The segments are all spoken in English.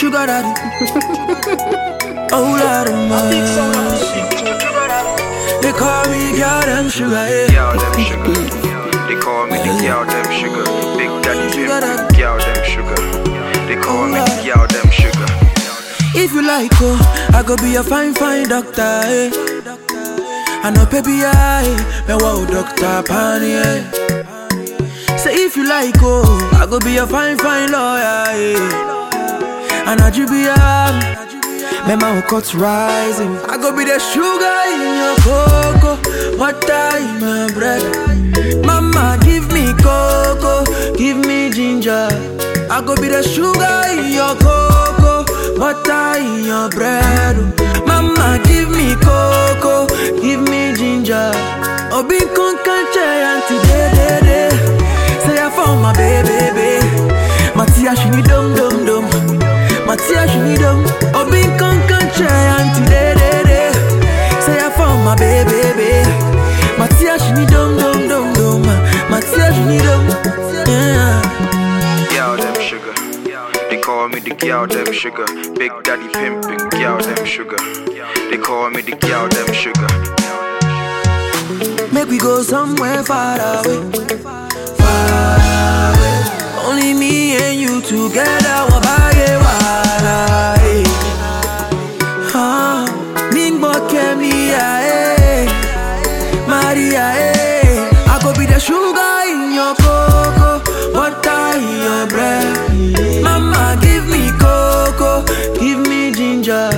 Sugar daddy. oh Lord of mercy. They call me girl them sugar, yeah. Girl them sugar. They call me the girl them sugar. Big daddy Sugar daddy. Girl them sugar. They call me the girl them sugar. If you like, oh, I go be a fine, fine doctor, eh. I know, baby, I, me wow, doctor, pani, eh. Say if you like, oh, I go be a fine, fine lawyer. And I you be me my cut rising. I go be the sugar in your cocoa, water in my bread. Mama, give me cocoa, give me ginger. I go be the sugar in your cocoa, water in your bread. Mama, give me cocoa, give me ginger. Obi kon kanche anti de de de. Say I found my baby, baby. Matia she dum dum call me the gal them sugar. Big daddy pimping. gal them sugar. They call me the gal them sugar. Make we go somewhere far away, far away. Only me and you together. Wabaye wala, eh. Ah, Ningbo Kemi, eh. Maria, eh. I go be the sugar in your cocoa, butter in your bread. Ginger.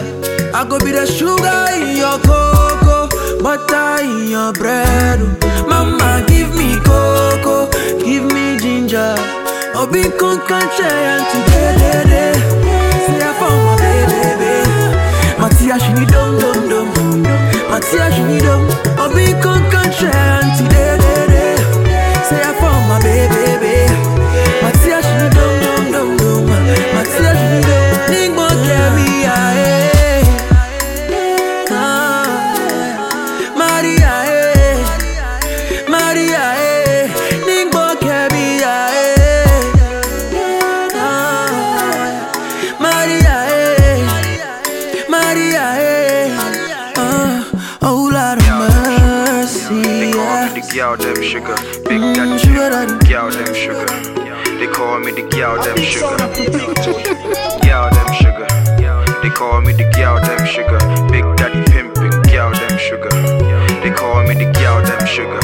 I go be the sugar in your cocoa, butter in your bread. Mama, give me cocoa, give me ginger. Obi kon kanche anti Ah, oh Lord of They mercy. call yeah. me the girl them sugar. Big daddy sugar daddy. Girl them sugar. They call me the girl them sugar. Girl them sugar. They call me the girl them sugar. Big daddy pimping. Girl them sugar. They call me the girl them sugar.